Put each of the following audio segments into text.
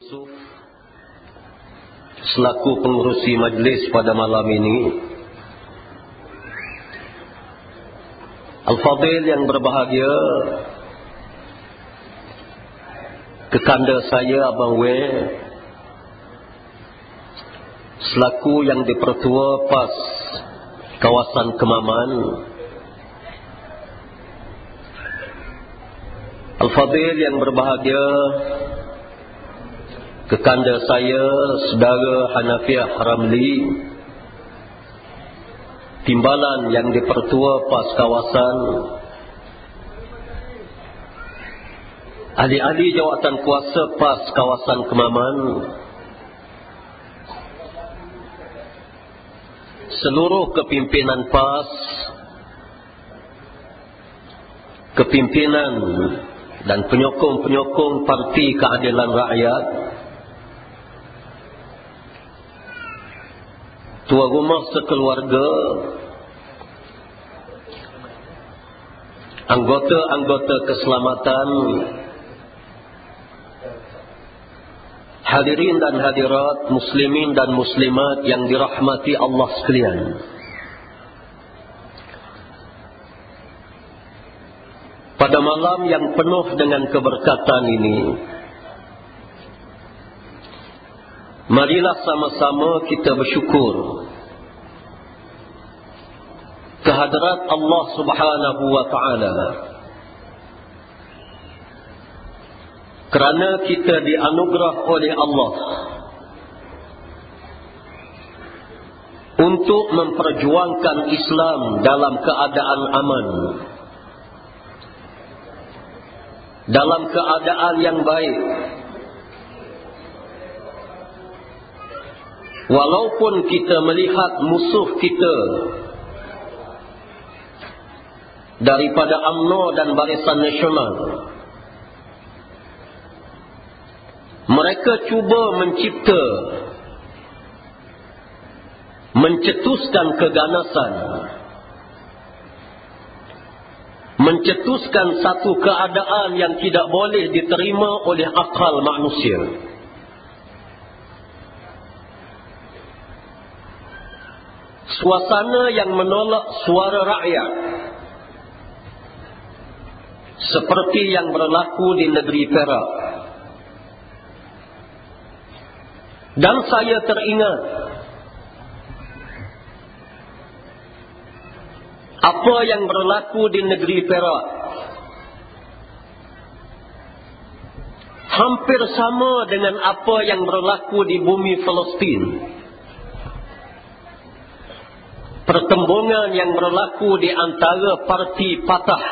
Yusuf selaku pengurusi majlis pada malam ini Al-Fadil yang berbahagia kekanda saya Abang W selaku yang dipertua PAS kawasan Kemaman. Al-Fadil yang berbahagia kekanda saya saudara Hanafiah Ramli timbalan yang dipertua pas kawasan ahli-ahli jawatan kuasa pas kawasan Kemaman. Seluruh kepimpinan pas kepimpinan dan penyokong-penyokong Parti Keadilan Rakyat tua rumah sekeluarga. Anggota-anggota keselamatan. Hadirin dan hadirat muslimin dan muslimat yang dirahmati Allah sekalian. Pada malam yang penuh dengan keberkatan ini Marilah sama-sama kita bersyukur kehadrat Allah Subhanahu wa taala. Kerana kita dianugerah oleh Allah untuk memperjuangkan Islam dalam keadaan aman. Dalam keadaan yang baik Walaupun kita melihat musuh kita daripada UMNO dan Barisan Nasional mereka cuba mencipta mencetuskan keganasan mencetuskan satu keadaan yang tidak boleh diterima oleh akal manusia. Suasana yang menolak suara rakyat seperti yang berlaku di negeri Perak. Dan saya teringat apa yang berlaku di negeri Perak hampir sama dengan apa yang berlaku di bumi Palestin. Pertembungan yang berlaku di antara parti patah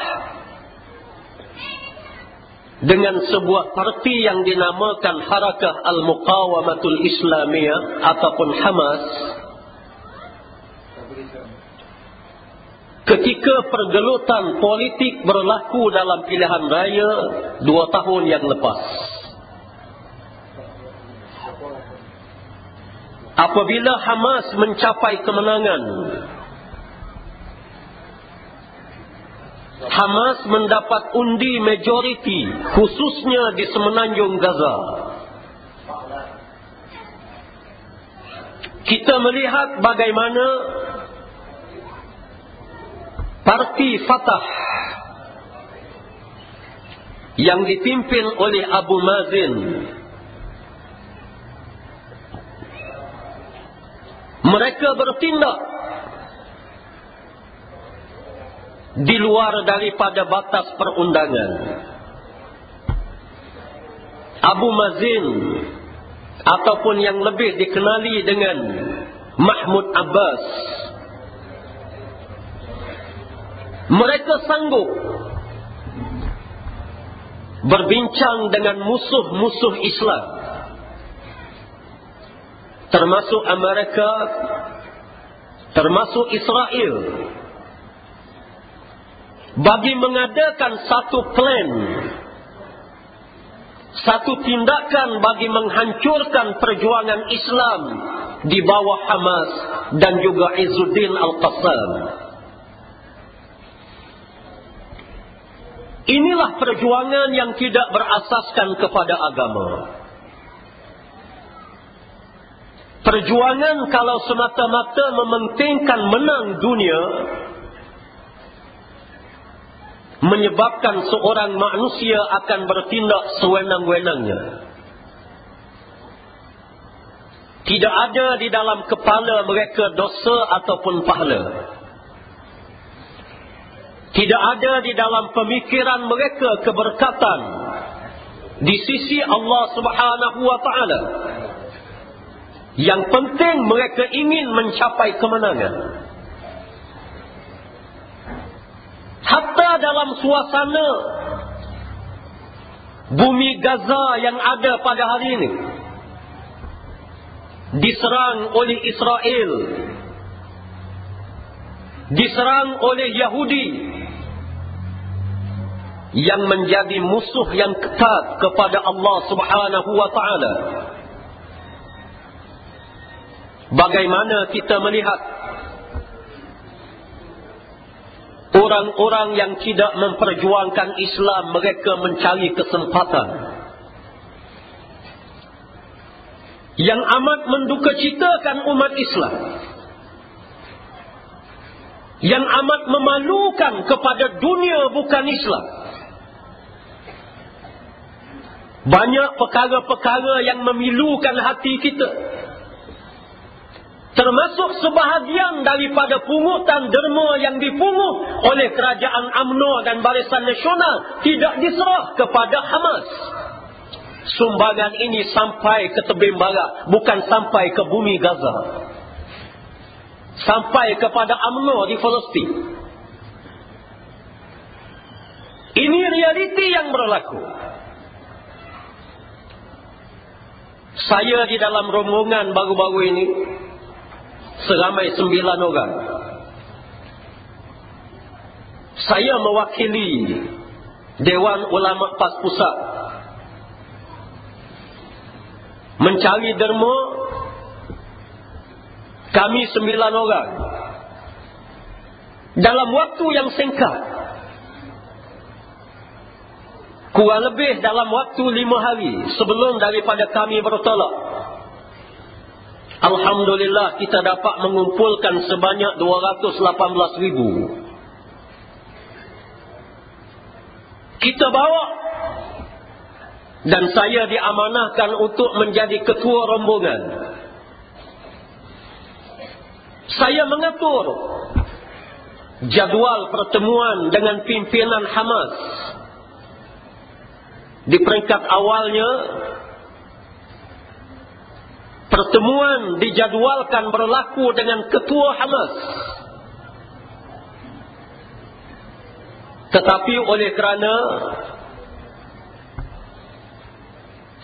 dengan sebuah parti yang dinamakan Harakah Al-Muqawamatul Islamiyah ataupun Hamas ketika pergelutan politik berlaku dalam pilihan raya dua tahun yang lepas. Apabila Hamas mencapai kemenangan Hamas mendapat undi majoriti khususnya di semenanjung Gaza. Kita melihat bagaimana parti Fatah yang dipimpin oleh Abu Mazin mereka bertindak di luar daripada batas perundangan. Abu Mazin ataupun yang lebih dikenali dengan Mahmud Abbas mereka sanggup berbincang dengan musuh-musuh Islam termasuk Amerika termasuk Israel bagi mengadakan satu plan satu tindakan bagi menghancurkan perjuangan Islam di bawah Hamas dan juga Izzuddin Al-Qassam inilah perjuangan yang tidak berasaskan kepada agama. Perjuangan kalau semata-mata mementingkan menang dunia menyebabkan seorang manusia akan bertindak sewenang-wenangnya. Tidak ada di dalam kepala mereka dosa ataupun pahala. Tidak ada di dalam pemikiran mereka keberkatan di sisi Allah Subhanahu wa taala. Yang penting mereka ingin mencapai kemenangan. Hatta dalam suasana bumi Gaza yang ada pada hari ini. Diserang oleh Israel. Diserang oleh Yahudi. Yang menjadi musuh yang ketat kepada Allah Subhanahu wa taala. Bagaimana kita melihat orang-orang yang tidak memperjuangkan Islam mereka mencari kesempatan. Yang amat mendukacitakan umat Islam. Yang amat memalukan kepada dunia bukan Islam. Banyak perkara-perkara yang memilukan hati kita termasuk sebahagian daripada pungutan derma yang dipungut oleh kerajaan UMNO dan Barisan Nasional tidak diserah kepada Hamas. Sumbangan ini sampai ke tebing barat, bukan sampai ke bumi Gaza. Sampai kepada UMNO di Palestin. Ini realiti yang berlaku. Saya di dalam rombongan baru-baru ini seramai sembilan orang. Saya mewakili Dewan Ulama Pas Pusat mencari derma kami sembilan orang dalam waktu yang singkat kurang lebih dalam waktu lima hari sebelum daripada kami bertolak Alhamdulillah kita dapat mengumpulkan sebanyak 218 ribu. Kita bawa dan saya diamanahkan untuk menjadi ketua rombongan. Saya mengatur jadual pertemuan dengan pimpinan Hamas. Di peringkat awalnya pertemuan dijadwalkan berlaku dengan ketua Hamas. Tetapi oleh kerana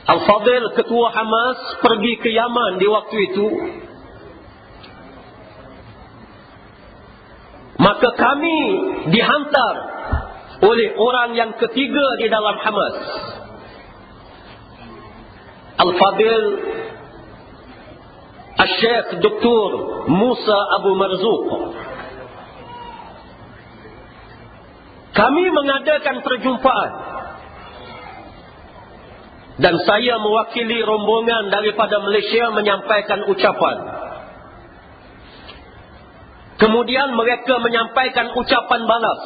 Al-Fadil ketua Hamas pergi ke Yaman di waktu itu maka kami dihantar oleh orang yang ketiga di dalam Hamas Al-Fadil Al-Syeikh Dr. Musa Abu Marzuq. Kami mengadakan perjumpaan. Dan saya mewakili rombongan daripada Malaysia menyampaikan ucapan. Kemudian mereka menyampaikan ucapan balas.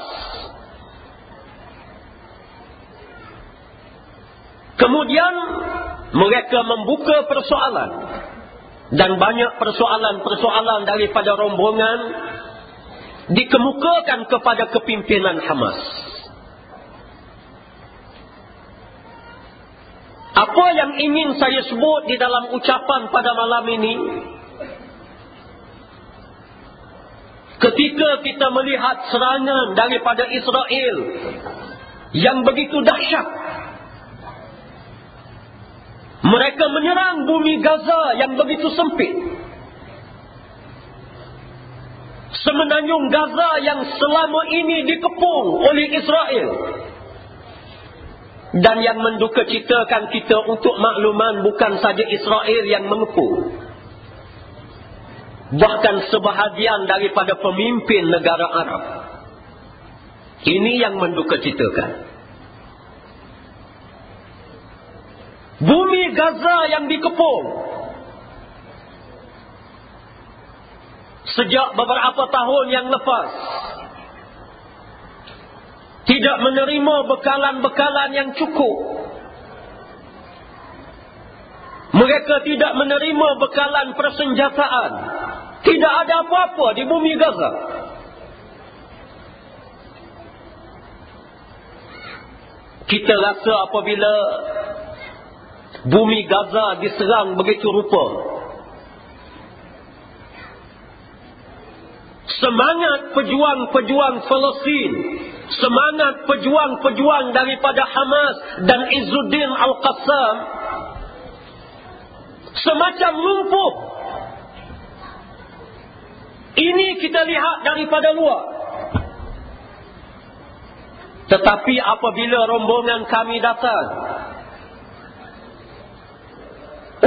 Kemudian mereka membuka persoalan dan banyak persoalan-persoalan daripada rombongan dikemukakan kepada kepimpinan Hamas. Apa yang ingin saya sebut di dalam ucapan pada malam ini? Ketika kita melihat serangan daripada Israel yang begitu dahsyat mereka menyerang bumi Gaza yang begitu sempit. Semenanjung Gaza yang selama ini dikepung oleh Israel. Dan yang mendukacitakan kita untuk makluman bukan saja Israel yang mengepung. Bahkan sebahagian daripada pemimpin negara Arab. Ini yang mendukacitakan. Bumi Gaza yang dikepung sejak beberapa tahun yang lepas tidak menerima bekalan-bekalan yang cukup. Mereka tidak menerima bekalan persenjataan. Tidak ada apa-apa di bumi Gaza. Kita rasa apabila bumi Gaza diserang begitu rupa. Semangat pejuang-pejuang Palestin semangat pejuang-pejuang daripada Hamas dan Izzuddin Al-Qassam semacam lumpuh. Ini kita lihat daripada luar. Tetapi apabila rombongan kami datang,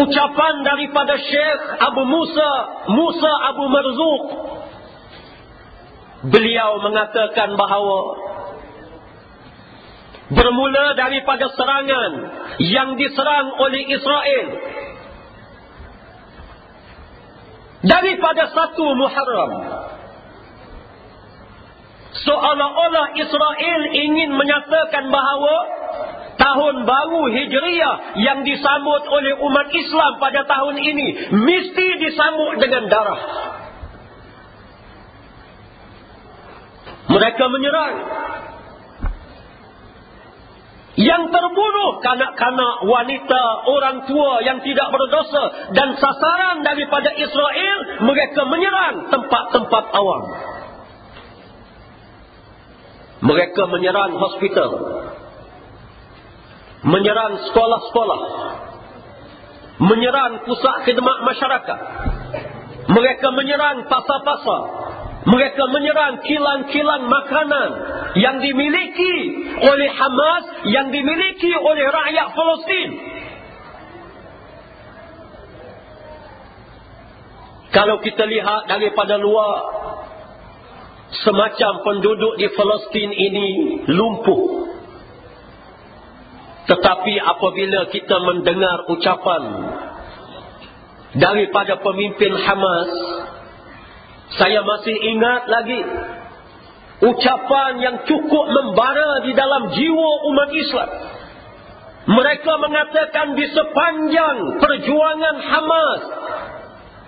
ucapan daripada Syekh Abu Musa, Musa Abu Marzuq, beliau mengatakan bahawa Bermula daripada serangan yang diserang oleh Israel. Daripada satu Muharram. Seolah-olah Israel ingin menyatakan bahawa tahun baru Hijriah yang disambut oleh umat Islam pada tahun ini mesti disambut dengan darah. Mereka menyerang. Yang terbunuh kanak-kanak wanita orang tua yang tidak berdosa dan sasaran daripada Israel mereka menyerang tempat-tempat awam. Mereka menyerang hospital menyerang sekolah-sekolah menyerang pusat khidmat masyarakat mereka menyerang pasar-pasar mereka menyerang kilang-kilang makanan yang dimiliki oleh Hamas, yang dimiliki oleh rakyat Palestin. Kalau kita lihat daripada luar, semacam penduduk di Palestin ini lumpuh. Tetapi apabila kita mendengar ucapan daripada pemimpin Hamas, saya masih ingat lagi ucapan yang cukup membara di dalam jiwa umat Islam. Mereka mengatakan di sepanjang perjuangan Hamas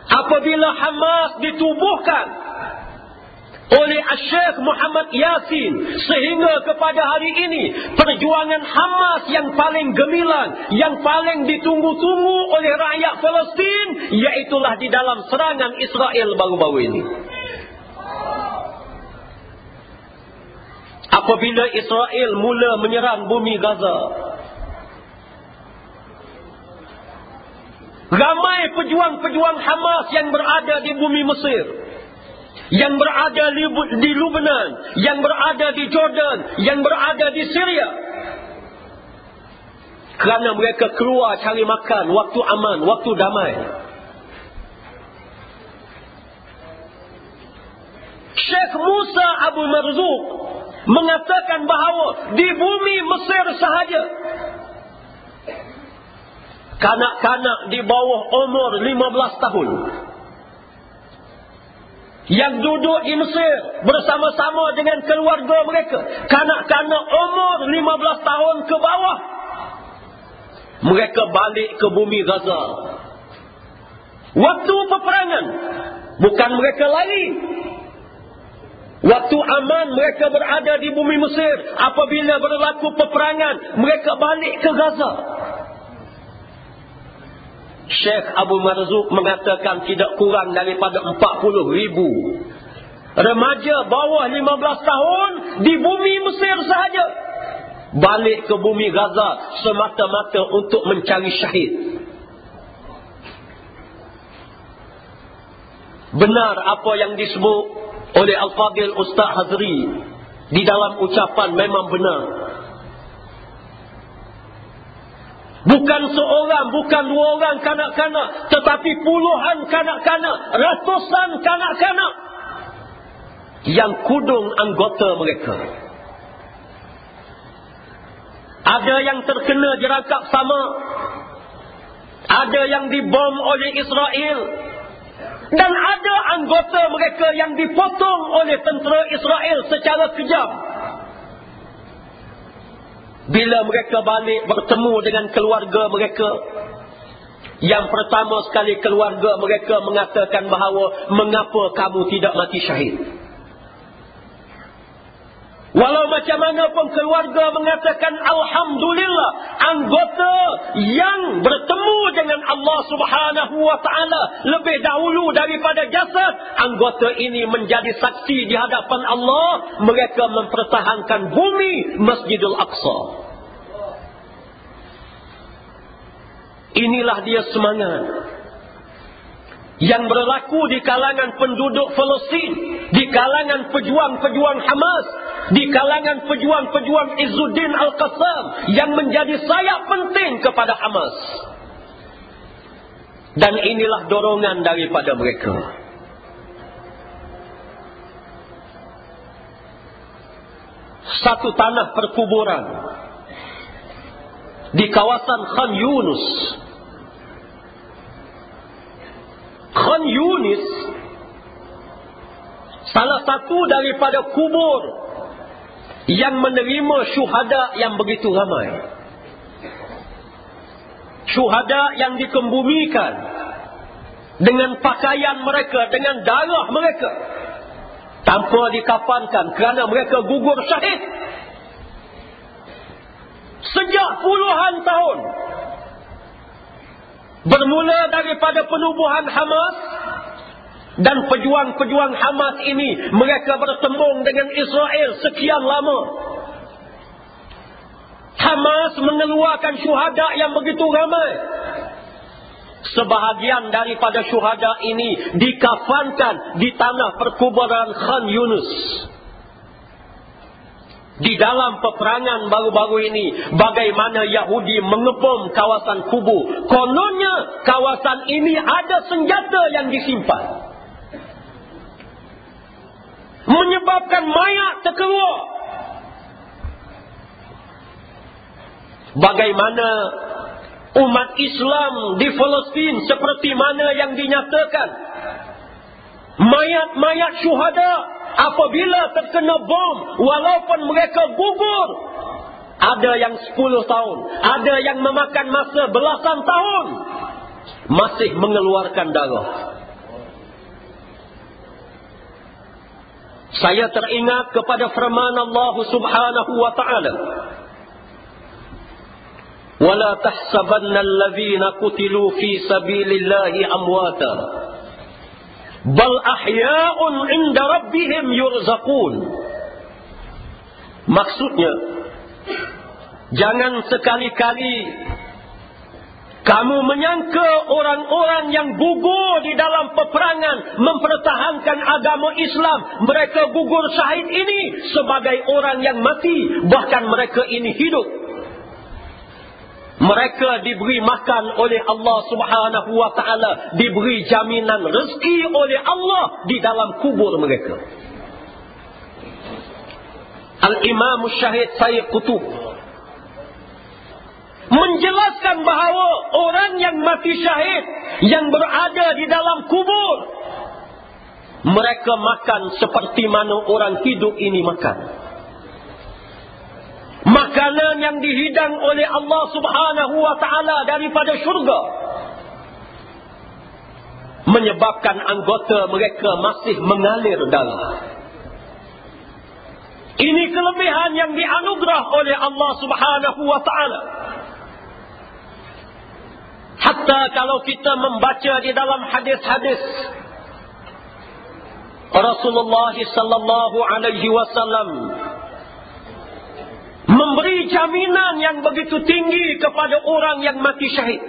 apabila Hamas ditubuhkan oleh Syekh Muhammad Yasin. Sehingga kepada hari ini perjuangan Hamas yang paling gemilang yang paling ditunggu-tunggu oleh rakyat Palestin iaitulah di dalam serangan Israel baru-baru ini. Apabila Israel mula menyerang bumi Gaza ramai pejuang-pejuang Hamas yang berada di bumi Mesir yang berada di Lebanon, yang berada di Jordan, yang berada di Syria. Kerana mereka keluar cari makan waktu aman, waktu damai. Syekh Musa Abu Marzuq mengatakan bahawa di bumi Mesir sahaja kanak-kanak di bawah umur 15 tahun yang duduk di Mesir bersama-sama dengan keluarga mereka kanak-kanak umur 15 tahun ke bawah mereka balik ke bumi Gaza. Waktu peperangan bukan mereka lari. Waktu aman mereka berada di bumi Mesir. Apabila berlaku peperangan mereka balik ke Gaza Syekh Abu Marzuq mengatakan tidak kurang daripada 40 ribu. Remaja bawah 15 tahun di bumi Mesir sahaja. Balik ke bumi Gaza semata-mata untuk mencari syahid. Benar apa yang disebut oleh Al-Fadhil Ustaz Hazri di dalam ucapan memang benar Bukan seorang, bukan dua orang kanak-kanak. Tetapi puluhan kanak-kanak. Ratusan kanak-kanak. Yang kudung anggota mereka. Ada yang terkena jerangkap sama. Ada yang dibom oleh Israel. Dan ada anggota mereka yang dipotong oleh tentera Israel secara kejam. Bila mereka balik bertemu dengan keluarga mereka. Yang pertama sekali keluarga mereka mengatakan bahawa mengapa kamu tidak mati syahid. Walau macam mana pun keluarga mengatakan Alhamdulillah anggota yang bertemu dengan Allah subhanahu wa ta'ala lebih dahulu daripada jasad. Anggota ini menjadi saksi di hadapan Allah. Mereka mempertahankan bumi Masjidul Aqsa. Inilah dia semangat yang berlaku di kalangan penduduk Palestin, di kalangan pejuang-pejuang Hamas, di kalangan pejuang-pejuang Izzuddin Al-Qassam yang menjadi sayap penting kepada Hamas. Dan inilah dorongan daripada mereka. Satu tanah perkuburan di kawasan Khan Yunus Khan Yunis salah satu daripada kubur yang menerima syuhada yang begitu ramai. Syuhada yang dikembumikan dengan pakaian mereka, dengan darah mereka. Tanpa dikapankan kerana mereka gugur syahid. Sejak puluhan tahun Bermula daripada penubuhan Hamas dan pejuang-pejuang Hamas ini mereka bertembung dengan Israel sekian lama. Hamas mengeluarkan syuhada yang begitu ramai. Sebahagian daripada syuhada ini dikafankan di tanah perkuburan Khan Yunus di dalam peperangan baru-baru ini bagaimana Yahudi mengepom kawasan kubu kononnya kawasan ini ada senjata yang disimpan menyebabkan mayat terkeluar. Bagaimana umat Islam di Palestin seperti mana yang dinyatakan? Mayat-mayat syuhada apabila terkena bom walaupun mereka gugur. Ada yang 10 tahun ada yang memakan masa belasan tahun. Masih mengeluarkan darah saya teringat kepada firman Allah Subhanahu wa taala. Wala tahsabanna alladhina qutilu fi sabilillahi amwata. Bal ahya'un 'inda rabbihim yurzaqun. Maksudnya jangan sekali-kali kamu menyangka orang-orang yang gugur di dalam peperangan mempertahankan agama Islam mereka gugur syahid ini sebagai orang yang mati bahkan mereka ini hidup mereka diberi makan oleh Allah subhanahu wa ta'ala. Diberi jaminan rezeki oleh Allah di dalam kubur mereka. Al-Imam Syahid Sayyid Qutub. Menjelaskan bahawa orang yang mati syahid. Yang berada di dalam kubur. Mereka makan seperti mana orang hidup ini makan. Makanan yang dihidang oleh Allah Subhanahu wa taala daripada syurga menyebabkan anggota mereka masih mengalir darah ini kelebihan yang dianugerah oleh Allah Subhanahu wa taala. Hatta kalau kita membaca di dalam hadis-hadis Rasulullah sallallahu alaihi wasallam memberi jaminan yang begitu tinggi kepada orang yang mati syahid.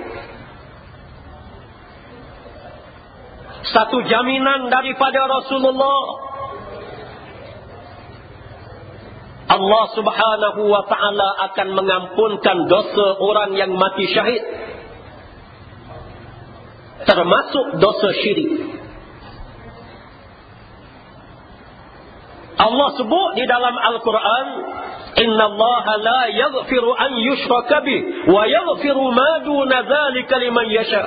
Satu jaminan daripada Rasulullah Allah Subhanahu wa taala akan mengampunkan dosa orang yang mati syahid termasuk dosa syirik. Allah sebut di dalam Al-Quran Inna Allah la yaghfiru an yushraka bih wa yaghfiru ma duna dzalika liman yasha.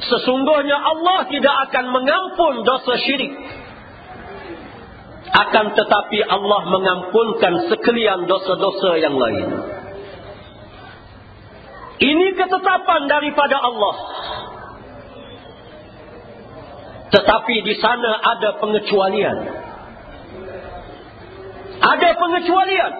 Sesungguhnya Allah tidak akan mengampun dosa syirik. Akan tetapi Allah mengampunkan sekalian dosa-dosa yang lain. Ini ketetapan daripada Allah. Tetapi di sana ada pengecualian. Ada pengecualian.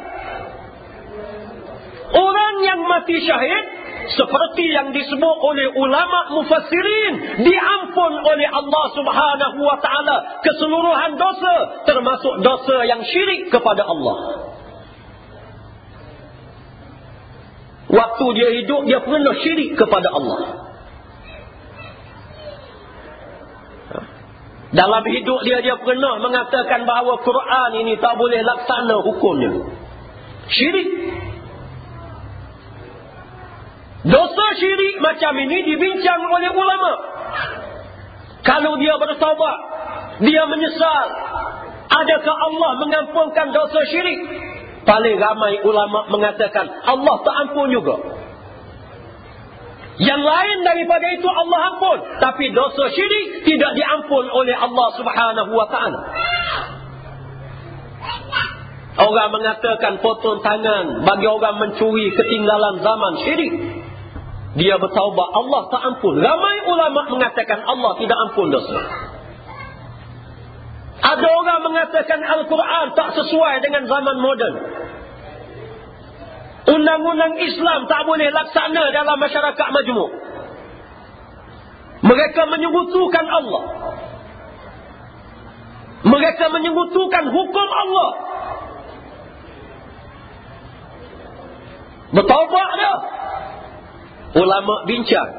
Orang yang mati syahid seperti yang disebut oleh ulama mufassirin diampun oleh Allah Subhanahu wa taala keseluruhan dosa termasuk dosa yang syirik kepada Allah. Waktu dia hidup dia pernah syirik kepada Allah. Dalam hidup dia dia pernah mengatakan bahawa Quran ini tak boleh laksana hukumnya. Syirik. Dosa syirik macam ini dibincang oleh ulama. Kalau dia bertaubat, dia menyesal, adakah Allah mengampunkan dosa syirik? Paling ramai ulama mengatakan Allah tak ampun juga. Yang lain daripada itu Allah ampun, tapi dosa syirik tidak diampun oleh Allah Subhanahu wa taala. Orang mengatakan potong tangan bagi orang mencuri ketinggalan zaman syirik. Dia bertaubat Allah tak ampun. Ramai ulama mengatakan Allah tidak ampun dosa. Ada orang mengatakan Al-Quran tak sesuai dengan zaman moden undang-undang Islam tak boleh laksana dalam masyarakat majmuk mereka menyebutkan Allah mereka menyebutkan hukum Allah bertaubat dah Ulama bincang.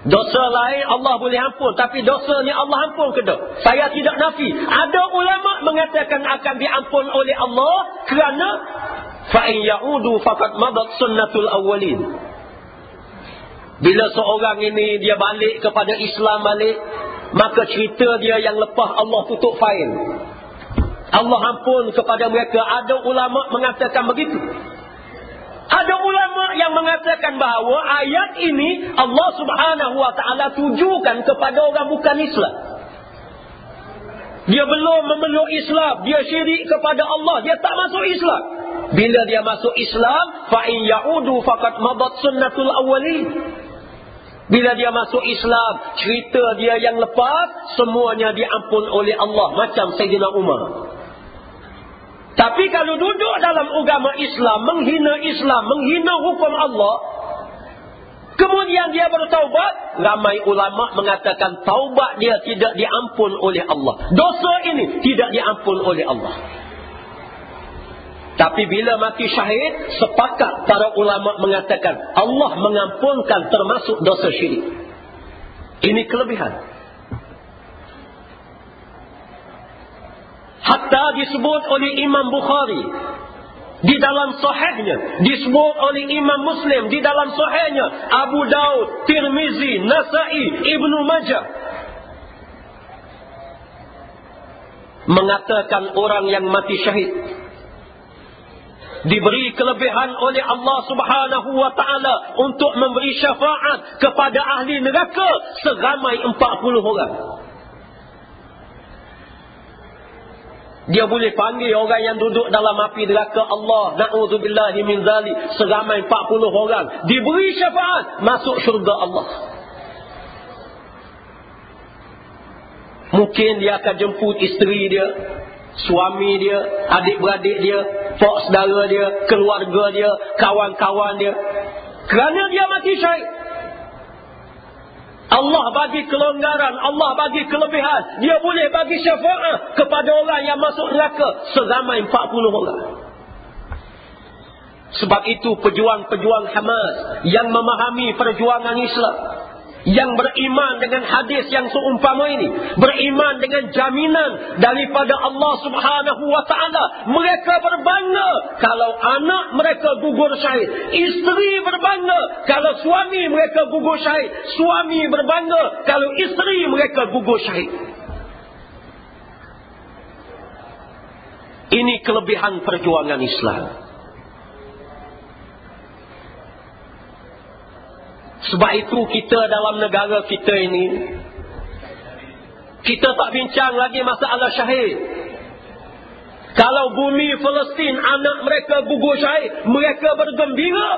Dosa lain Allah boleh ampun. Tapi dosa ni Allah ampun ke tak? Saya tidak nafi. Ada ulama mengatakan akan diampun oleh Allah. Kerana. Fa'in ya'udu faqad madat sunnatul awwalin. Bila seorang ini dia balik kepada Islam balik. Maka cerita dia yang lepas Allah tutup fail. Allah ampun kepada mereka. Ada ulama mengatakan begitu. Ada ulama yang mengatakan bahawa ayat ini Allah subhanahu wa ta'ala tujukan kepada orang bukan Islam. Dia belum memeluk Islam. Dia syirik kepada Allah. Dia tak masuk Islam. Bila dia masuk Islam, fa'in ya'udu faqad mabat sunnatul awali. Bila dia masuk Islam, cerita dia yang lepas, semuanya diampun oleh Allah. Macam Sayyidina Umar. Tapi kalau duduk dalam agama Islam, menghina Islam, menghina hukum Allah, kemudian dia bertaubat, ramai ulama mengatakan taubat dia tidak diampun oleh Allah. Dosa ini tidak diampun oleh Allah. Tapi bila mati syahid, sepakat para ulama mengatakan Allah mengampunkan termasuk dosa syirik. Ini kelebihan. Hatta disebut oleh Imam Bukhari di dalam sahihnya disebut oleh Imam Muslim di dalam sahihnya Abu Daud, Tirmizi, Nasai, Ibnu Majah mengatakan orang yang mati syahid diberi kelebihan oleh Allah Subhanahu wa taala untuk memberi syafaat kepada ahli neraka seramai 40 orang. Dia boleh panggil orang yang duduk dalam api neraka Allah. Na'udzubillahi min zalik. Seramai 40 orang. Diberi syafaat. Masuk syurga Allah. Mungkin dia akan jemput isteri dia. Suami dia. Adik-beradik dia. Pak saudara dia. Keluarga dia. Kawan-kawan dia. Kerana dia mati syait. Allah bagi kelonggaran, Allah bagi kelebihan. Dia boleh bagi syafaat kepada orang yang masuk neraka seramai 40 orang. Sebab itu pejuang-pejuang Hamas yang memahami perjuangan Islam yang beriman dengan hadis yang seumpama ini beriman dengan jaminan daripada Allah Subhanahu wa taala. Mereka berbangga kalau anak mereka gugur syahid isteri berbangga kalau suami mereka gugur syahid suami berbangga kalau isteri mereka gugur syahid. Ini kelebihan perjuangan Islam Sebab itu kita dalam negara kita ini kita tak bincang lagi masalah syahid. Kalau bumi Palestin anak mereka gugur syahid, mereka bergembira.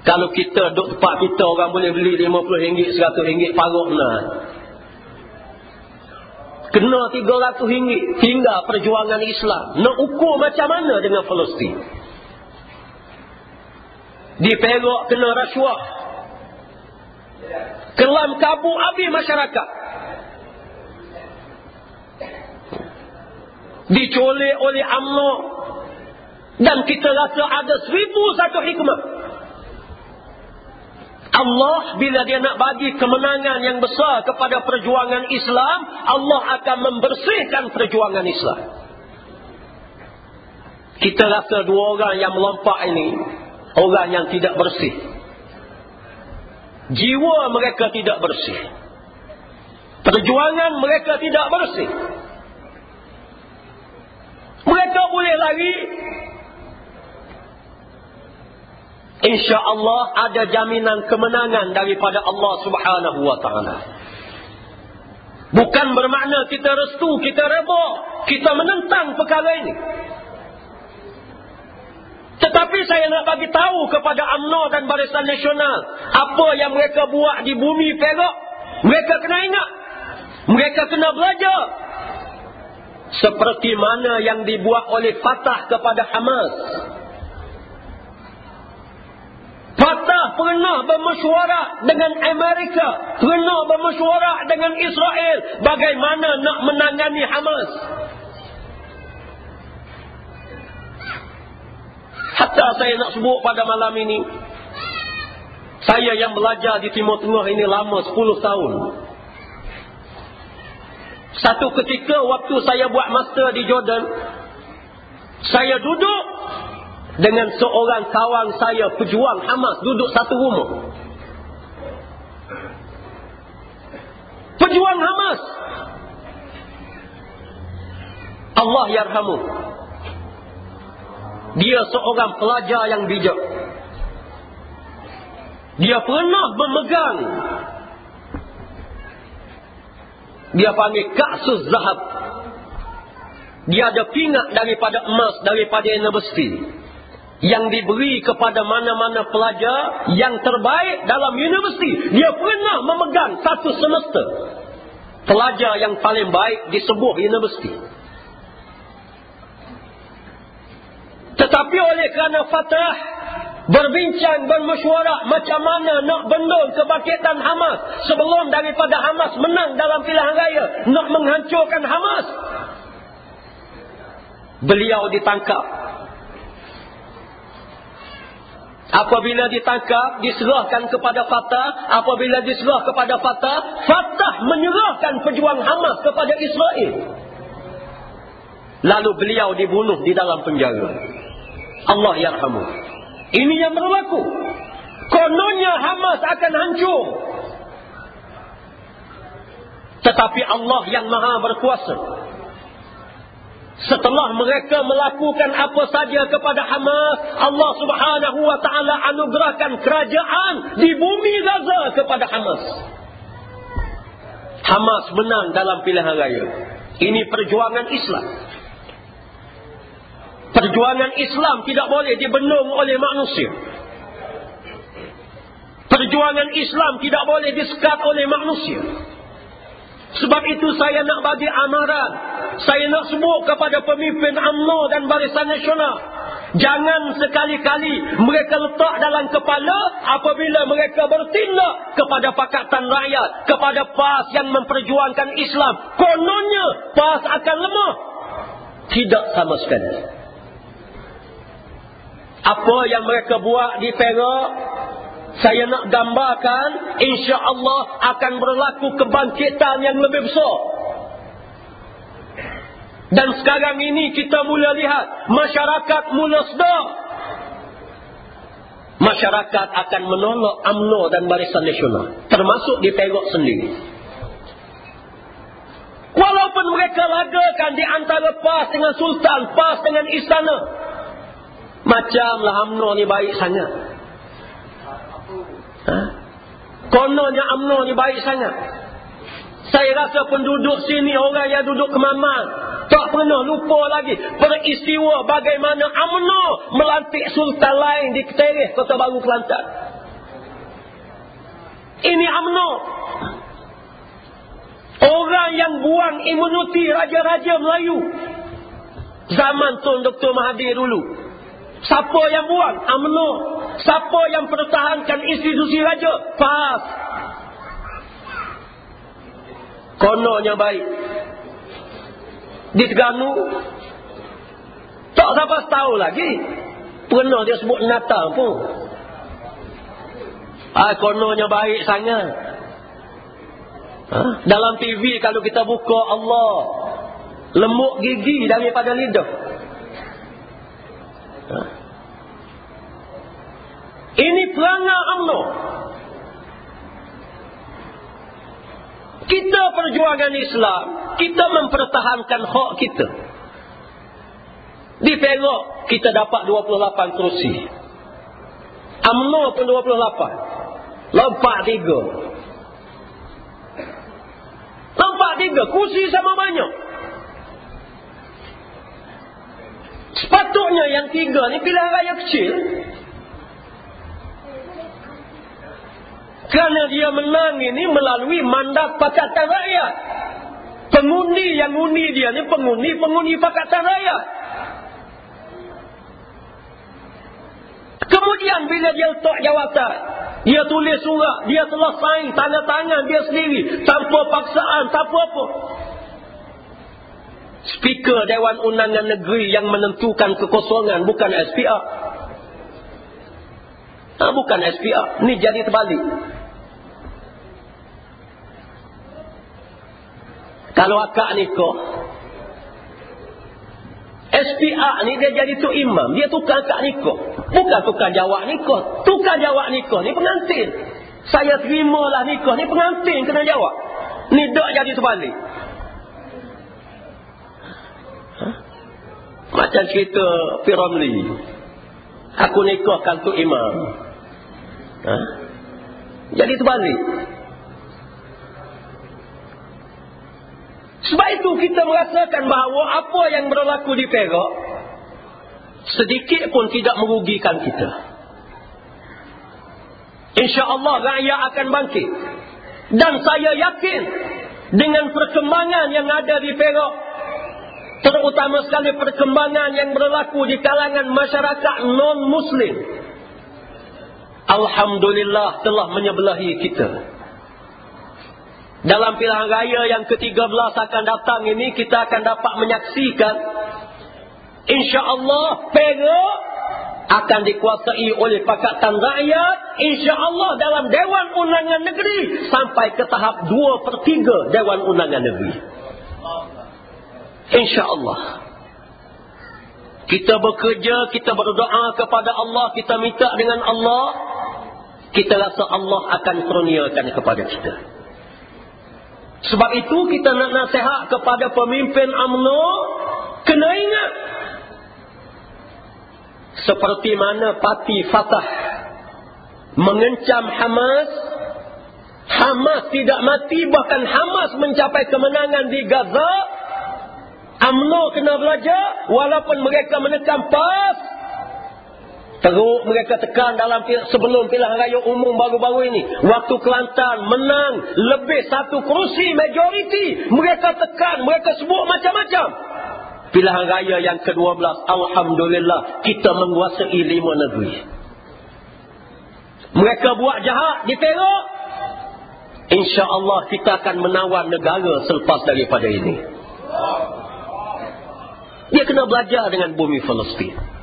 Kalau kita duduk tempat kita orang boleh beli RM50, RM100 parut nah. Kena RM300 hingga perjuangan Islam. Nak ukur macam mana dengan Palestin? Di Perak kena rasuah. Kelam kabur habis masyarakat. dicolek oleh Allah. Dan kita rasa ada seribu satu hikmah. Allah bila dia nak bagi kemenangan yang besar kepada perjuangan Islam Allah akan membersihkan perjuangan Islam. Kita rasa dua orang yang melompak ini orang yang tidak bersih jiwa mereka tidak bersih perjuangan mereka tidak bersih mereka boleh lari. Insya Allah ada jaminan kemenangan daripada Allah subhanahu wa ta'ala. Bukan bermakna kita restu, kita reba, kita menentang perkara ini. Tetapi saya nak bagi tahu kepada UMNO dan Barisan Nasional. Apa yang mereka buat di bumi Perak. Mereka kena ingat. Mereka kena belajar seperti mana yang dibuat oleh Fatah kepada Hamas. Fatah pernah bermesyuarat dengan Amerika, pernah bermesyuarat dengan Israel bagaimana nak menangani Hamas. Hatta saya nak sebut pada malam ini, saya yang belajar di Timur Tengah ini lama 10 tahun. Satu ketika waktu saya buat master di Jordan, saya duduk dengan seorang kawan saya pejuang Hamas duduk satu rumah. Pejuang Hamas. Allah yarhamu. Dia seorang pelajar yang bijak. Dia pernah memegang dia panggil kaksus zahab. Dia ada pingat daripada emas, daripada universiti. Yang diberi kepada mana-mana pelajar yang terbaik dalam universiti. Dia pernah memegang satu semester. Pelajar yang paling baik di sebuah universiti. Tetapi oleh kerana Fatah berbincang bermesyuarat macam mana nak bendung kebangkitan Hamas sebelum daripada Hamas menang dalam pilihan raya nak menghancurkan Hamas. Beliau ditangkap. Apabila ditangkap diserahkan kepada Fatah. Apabila diserah kepada Fatah Fatah menyerahkan pejuang Hamas kepada Israel. Lalu beliau dibunuh di dalam penjara Allah yarhamu ini yang berlaku. Kononnya Hamas akan hancur. Tetapi Allah yang maha berkuasa. Setelah mereka melakukan apa saja kepada Hamas, Allah subhanahu wa ta'ala anugerahkan kerajaan di bumi Gaza kepada Hamas. Hamas menang dalam pilihan raya. Ini perjuangan Islam. Perjuangan Islam tidak boleh dibendung oleh manusia. Perjuangan Islam tidak boleh disekat oleh manusia. Sebab itu saya nak bagi amaran. Saya nak sebut kepada pemimpin UMNO dan Barisan Nasional. Jangan sekali-kali mereka letak dalam kepala apabila mereka bertindak kepada Pakatan Rakyat. Kepada PAS yang memperjuangkan Islam. Kononnya PAS akan lemah. Tidak sama sekali. Apa yang mereka buat di Perak Saya nak gambarkan Insya Allah akan berlaku kebangkitan yang lebih besar. Dan sekarang ini kita mula lihat Masyarakat mula sedar. Masyarakat akan menolak UMNO dan Barisan Nasional Termasuk di Perak sendiri. Walaupun mereka lagakan di antara PAS dengan Sultan, PAS dengan Istana Macamlah UMNO ni baik sangat. Ha? Kononnya UMNO ni baik sangat. Saya rasa penduduk sini orang yang duduk kemaman. Tak pernah lupa lagi peristiwa bagaimana UMNO melantik sultan lain di Keterih Kota Baru Kelantan. Ini UMNO. Orang yang buang imuniti raja-raja Melayu. Zaman Tun Dr. Mahathir dulu. Siapa yang buang? UMNO. Siapa yang pertahankan institusi raja? PAS. Kononnya baik. Di Terengganu. Tak siapa tahu lagi. Pernah dia sebut Natal pun. Ah, kononnya baik sangat. Ha? Dalam TV kalau kita buka Allah. Lemuk gigi daripada lidah. Ini pelanggar Allah. Kita perjuangan Islam. Kita mempertahankan hak kita. Di Perak kita dapat 28 kerusi. UMNO pun 28. Lompat tiga. Lompat tiga. Kursi sama banyak. Sepatutnya yang tiga ni pilihan raya kecil. Kerana dia menang ini melalui mandat Pakatan Rakyat. Pengundi yang undi dia ni pengundi-pengundi Pakatan Rakyat. Kemudian bila dia letak jawatan. Dia tulis surat. Dia telah sign tanda tangan dia sendiri. Tanpa paksaan. Tanpa apa. Speaker Dewan Undangan Negeri yang menentukan kekosongan. Bukan SPR. Ha, bukan SPR. Ini jadi terbalik. Kalau akak nikah. SPA ni dia jadi tu imam. Dia tukar akak nikah. Bukan tukar jawab nikah. Tukar jawab nikah ni pengantin. Saya terimalah nikah ni pengantin kena jawab. Ni tak jadi terbalik. Ha? Macam cerita Piramli. Aku nikahkan tu imam. Ha? Jadi terbalik. Sebab itu kita merasakan bahawa apa yang berlaku di Perak sedikit pun tidak merugikan kita. InsyaAllah rakyat akan bangkit. Dan saya yakin dengan perkembangan yang ada di Perak terutama sekali perkembangan yang berlaku di kalangan masyarakat non-Muslim Alhamdulillah telah menyebelahi kita. Dalam pilihan raya yang ke-13 akan datang ini kita akan dapat menyaksikan insya-Allah Perak akan dikuasai oleh Pakatan Rakyat insya-Allah dalam Dewan Undangan Negeri sampai ke tahap 2 per 3 Dewan Undangan Negeri. Insya-Allah. Kita bekerja, kita berdoa kepada Allah, kita minta dengan Allah, kita rasa Allah akan kurniakan kepada kita. Sebab itu kita nak nasihat kepada pemimpin UMNO kena ingat seperti mana parti Fatah mengencam Hamas Hamas tidak mati bahkan Hamas mencapai kemenangan di Gaza UMNO kena belajar walaupun mereka menekan PAS Teruk mereka tekan dalam sebelum pilihan raya umum baru-baru ini. Waktu Kelantan menang lebih satu kursi majoriti. Mereka tekan, mereka sebut macam-macam. Pilihan raya yang ke-12, Alhamdulillah, kita menguasai lima negeri. Mereka buat jahat di Perak. InsyaAllah kita akan menawar negara selepas daripada ini. Dia kena belajar dengan bumi Palestin.